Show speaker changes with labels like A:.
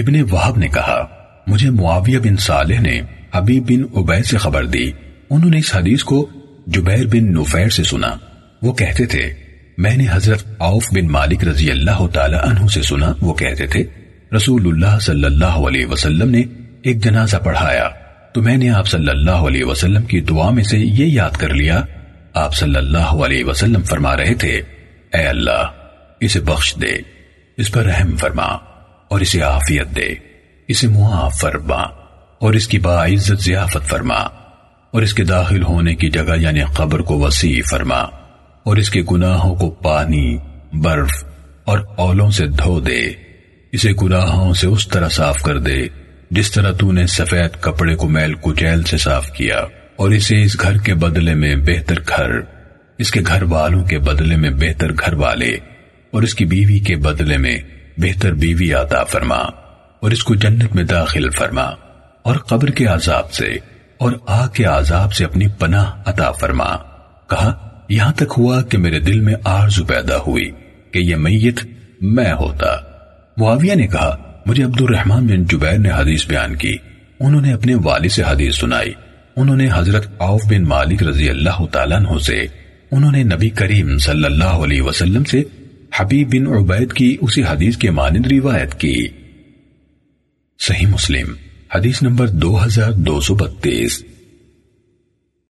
A: ابن وحب نے کہا، مجھے معاویہ بن صالح نے حبیب بن عبید سے خبر دی۔ انہوں نے اس حدیث کو جبیر بن نفیر سے سنا۔ وہ کہتے تھے، میں نے حضرت عوف بن مالک رضی اللہ تعالی عنہ سے سنا۔ وہ کہتے تھے، رسول اللہ صلی اللہ علیہ وسلم نے ایک جنازہ پڑھایا۔ تو میں نے آپ صلی اللہ علیہ وسلم کی دعا میں سے یہ یاد کر لیا۔ آپ صلی اللہ علیہ وسلم فرما رہے تھے، اے اللہ، اسے بخش دے۔ اس پر رحم فرما۔ اور اسے عافیت دے۔ اسے معاف فرما اور اس کی باعزت ضیافت فرما اور اس کے داخل ہونے کی جگہ یعنی قبر کو وسیع فرما اور اس کے گناہوں کو پانی، برف اور اولوں سے دھو دے۔ اسے گناہوں سے اس طرح صاف کر دے جس طرح تو نے سفید کپڑے کو میل کچیل سے صاف کیا۔ اور اسے اس گھر کے بدلے میں بہتر گھر، اس کے گھر والوں کے بدلے میں بہتر گھر والے اور اس کی بیوی کے بدلے میں بہتر بیوی عطا فرما اور اس کو جنت میں داخل فرما اور قبر کے عذاب سے اور آگ کے عذاب سے اپنی پناہ عطا فرما۔ کہا، یہاں تک ہوا کہ میرے دل میں آرزو پیدا ہوئی کہ یہ میت میں ہوتا۔ معاویہ نے کہا، مجھے عبد الرحمن بن جبیر نے حدیث بیان کی۔ انہوں نے اپنے والد سے حدیث سنائی۔ انہوں نے حضرت عوف بن مالک رضی اللہ تعالیٰ عنہ سے، انہوں نے نبی کریم صلی اللہ علیہ وسلم سے حبیب بن عبید کی اسی حدیث کے مانند روایت کی۔ صحیح مسلم، حدیث نمبر دو ہزار دو سو بتیس۔